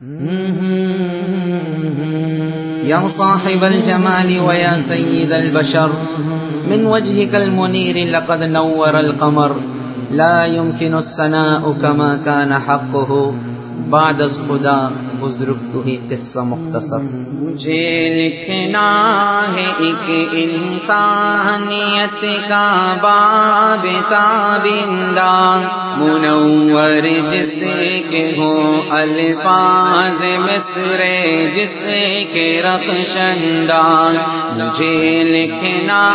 يا صاحب الجمال ويا سيد البشر من وجهك المنير لقد نور القمر. لا يمكن السناء كما كان حقه. بعد از خدا بزرگ تو ہی قصہ مختصر۔ مجھے لکھنا ہے ایک انسانیت کا باب تابندہ۔ منور جس کے ہو الفاظ مصر، جس کے رخشندان مجھے لکھنا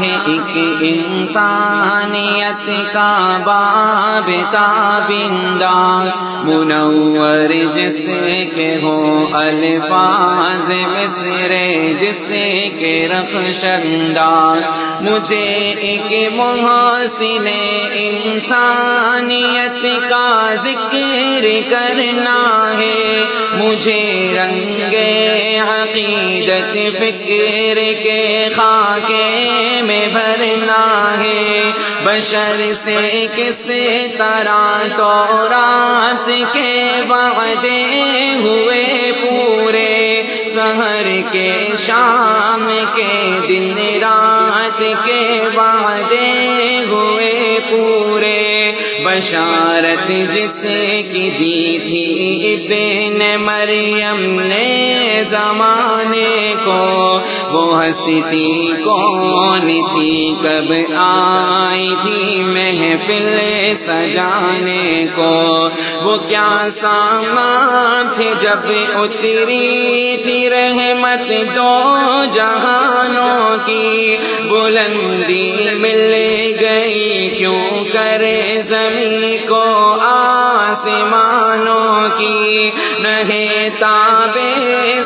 ہے ایک انسانیت کا باب تابندہ۔ منور جس کے ہو الفاظ مصر، جس کے رخشندان مجھے ایک محسن انسانیت کا ذکر کرنا ہے۔ مجھے رنگ عقیدت فکر کے خاکے میں بھرنا ہے۔ بشر سے کس طرح تو رات کے وعدے ہوئے پورے سہر کے شام کے دن رات کے وعدے ہوئے پورے بشارت جس کی دی تھی ابن مریم نے زمانے کو وہ ہستی کون تھی؟ کب آئی تھی محفل سجانے کو؟ وہ کیا سامان تھے جب اتری تھی رحمت دو جہانوں کی؟ بلندی مل گئی کیوں کرے زمین کو آسمانوں کی؟ نگے تابے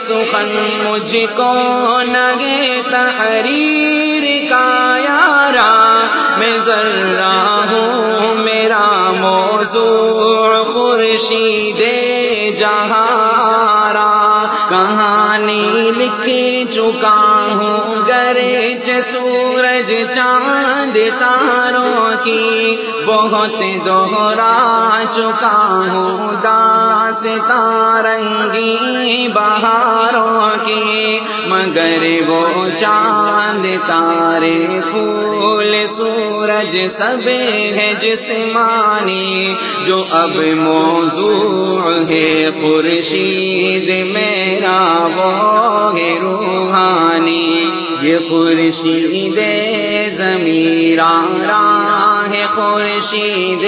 سخن مجھ کو نگے تحریر کا یارا میں ذرا ہوں میرا موضوع خورشید جہارا کہانی لکھ چکا ہوں گرج سورج چاند تاروں کی بہت دوہرا چکا ہوں داس تارنگی بہاروں کی، مگر وہ چاند تارے پھول سورج سب ہے جسمانی، جو اب موضوع ہے خورشید میرا خورشید زمیرا راہ خورشید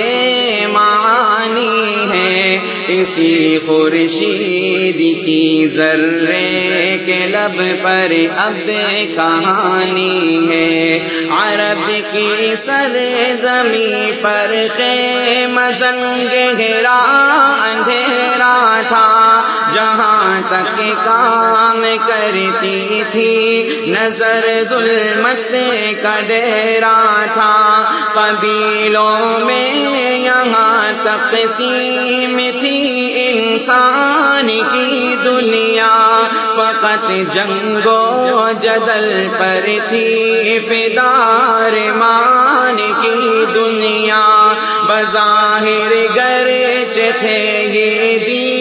معانی ہے اسی خورشید کی ذرے کے لب پر اب کہانی ہے عرب کی سر زمیں پر خیم زنگ گہرا اندھیرا تھا جہاں تک کام کرتی تھی، نظر ظلمت کا ڈیرا تھا۔ قبیلوں میں یہاں تقسیم تھی انسان کی دنیا۔ فقط جنگو جدل پر تھی فدار مان کی دنیا۔ بظاہر گرچ تھے یہ دین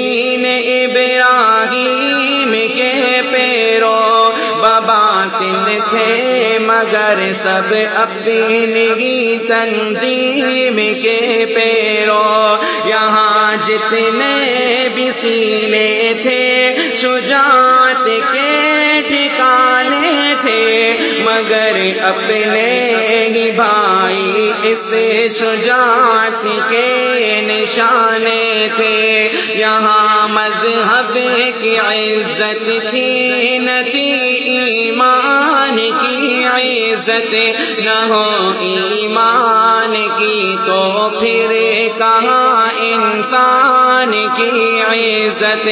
تھے، مگر سب اپنی تنظیم کے پیرو۔ یہاں جتنے بھی سینے تھے، شجاعت کے ٹھکانے تھے، مگر اپنے ہی بھائی اس شجاعت کے نشانے تھے۔ یہاں مذہب کی عزت تھی نتی ایمان کی عزت، نہ ہو ایمان کی۔ تو پھر کہاں انسان کی عزت؟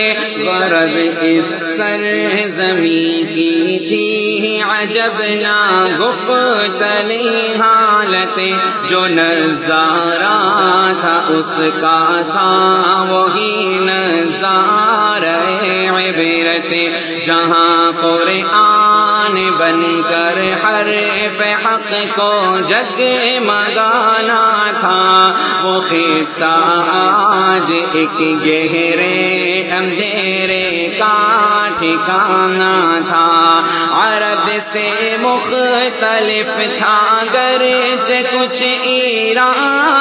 غرض اس سر زمین کی تھی۔ عجب نہ گفتلی حالت جو نظارہ تھا، اس کا تھا، وہی نظارہ عبرت، جہاں قرآن بن کر ہر پہ حق کو جگ مگانا تھا۔ وہ خطہ آج ایک گہرے اندھیرے کا ٹھکانا تھا۔ عرب سے مختلف تھا گرچ کچھ ایران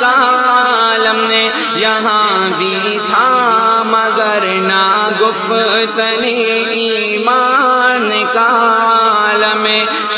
کا عالم یہاں بھی تھا، مگر نہ گفتنی ایمان کا عالم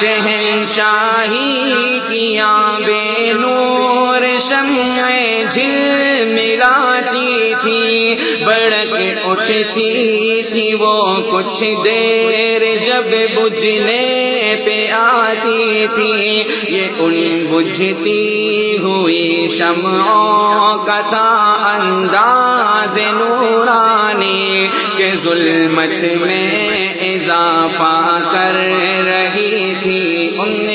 شہنشاہی کیا، بے نور شمع جھل ملاتی تھی بڑک اٹھتی تھی وہ کچھ دیر جب بجھنے پہ آتی تھی۔ یہ ان بجھتی ہوئی شمعوں کا تھا انداز نورانی کے ظلمت میں اضافہ کر رہی تھی۔ ان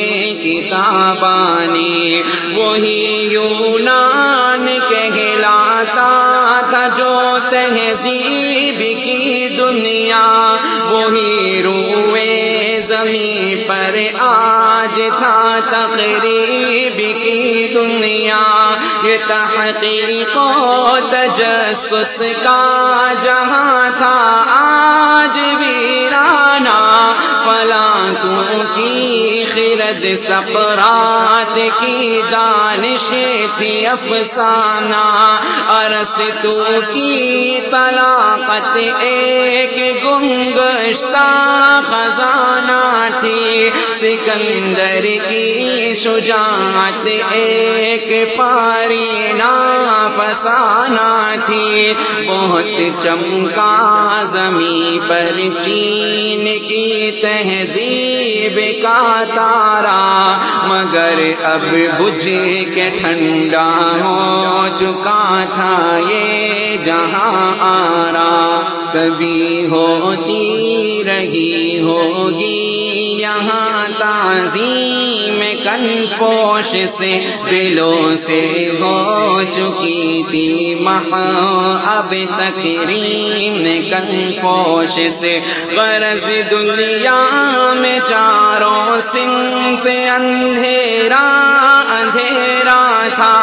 کتابانی وہی یونان کہلاتا تھا جو تہذیب کی دنیا، وہی روئے زمین پر آج تھا تقریب کی دنیا، یہ تحقیق و تجسس کا جہاں تھا، آج ویرانہ، فلاں کی خرد سپرات کی دانش تھی افسانہ ارس تو کی طلاقت ایک گنگشتہ خزانہ تھی، سکندر کی شجاعت ایک پاری نا فسانہ تھی۔ بہت چمکا زمیں پر چین کی تہذیب کا تارا مگر اب بجھے کے ٹھنڈا ہو چکا تھا یہ جہاں آرا۔ کبھی ہوتی رہی ہوگی یہاں تعظیم کن پوش سے دلوں سے ہو چکی تھی مہا اب تقریم کن پوش سے غرض دنیا میں چاروں سنت اندھیرا اندھیرا تھا،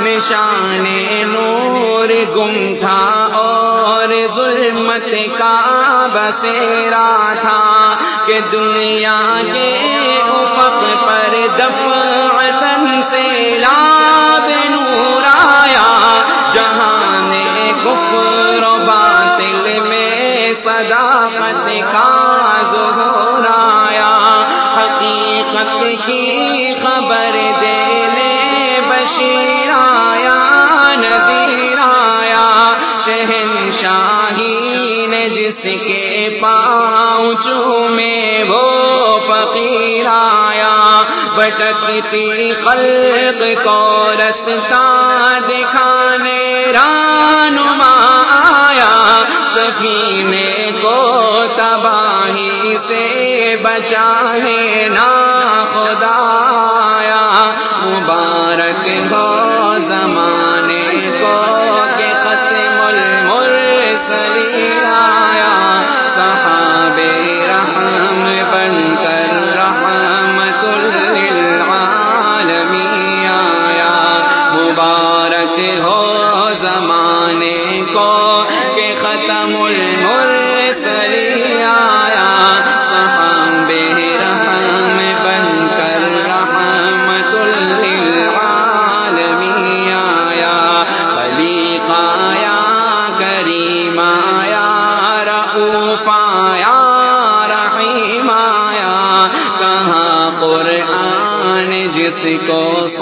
نشان نور گم تھا اور ظلمت کا بسیرا تھا۔ کہ دنیا کے افق پر دفعتن سے لاب نور آیا۔ جہاں نے کفر و باطل میں صداقت کا ظہور آیا۔ حقیقت کی خبر دینے بشیر آیا، نذیر آیا۔ شہنشاہی نے جس کے پاس پاؤں چومے وہ فقیر آیا، بٹکتی خلق کو رستہ دکھانے رانما آیا۔ سفینے کو تباہی سے بچانے نا خدا آیا مبارک ہو۔ المرسلی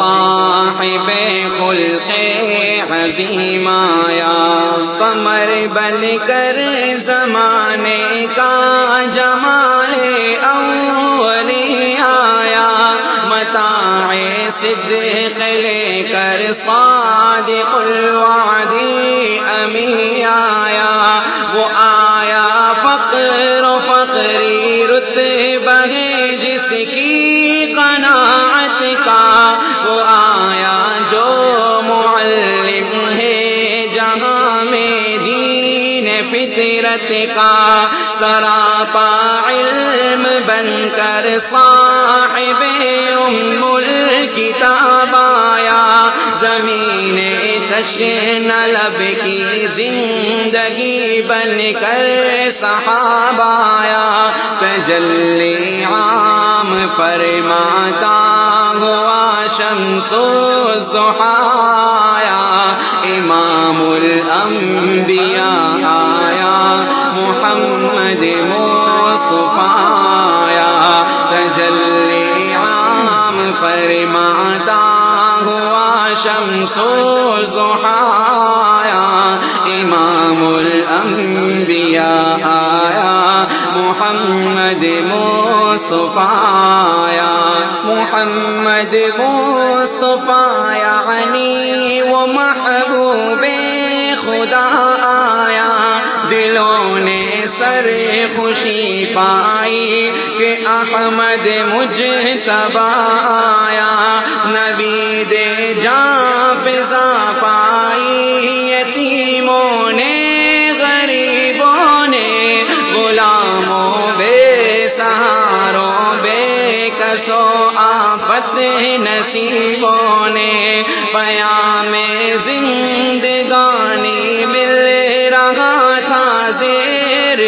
صاحب خلق عظیم آیا کمر بن کر زمانے کا جمال اولی آیا متاع صدق لے کر صادق الوعدی امی آیا وہ آیا فقر و فقری رتبہ ہے جس کی قناعت کا سراپا علم بن کر صاحب ام الکتاب آیا۔ زمین تشن لب کی زندگی بن کر صحابہ آیا۔ تجلی عام فرماتا ہوا شمس و امام الانبیاء آیا محمد مصطفى يا تجلي عام الخير معداه وشمس الزحى يا إمام الأنبياء يا محمد مصطفى يا محمد مصطفى يا يعني سر خوشی پائی کہ احمد مجھ آیا۔ نبی دے جا پزا پائی یتیموں نے، غریبوں نے، غلاموں، بے سہاروں، بے کسو آفت نصیبوں نے پیا میں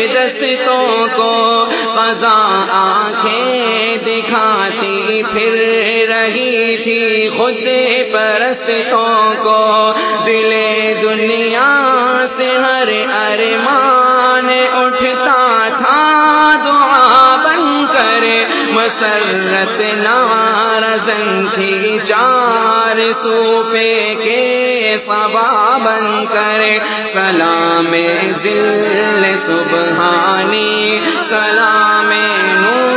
دستوں کو قضا آنکھیں دکھاتی پھر رہی تھی خود پرستوں کو۔ دل دنیا سے ہر ارمان اٹھتا تھا، دعا بن کر مسرت نارزن تھی چار سوپے کے سبا بن کر سلام ذل سبحانی سلام نور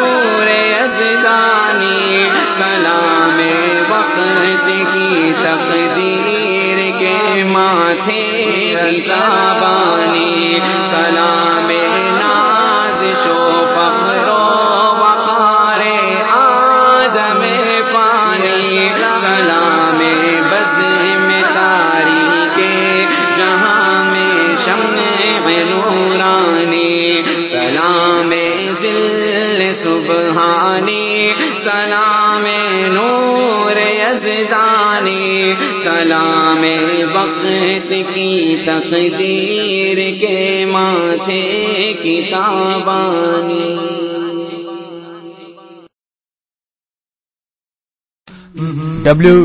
سبحانی سلام نور یزدانی سلام وقت کی تقدیر کے ماتھے کتابانی ڈبلو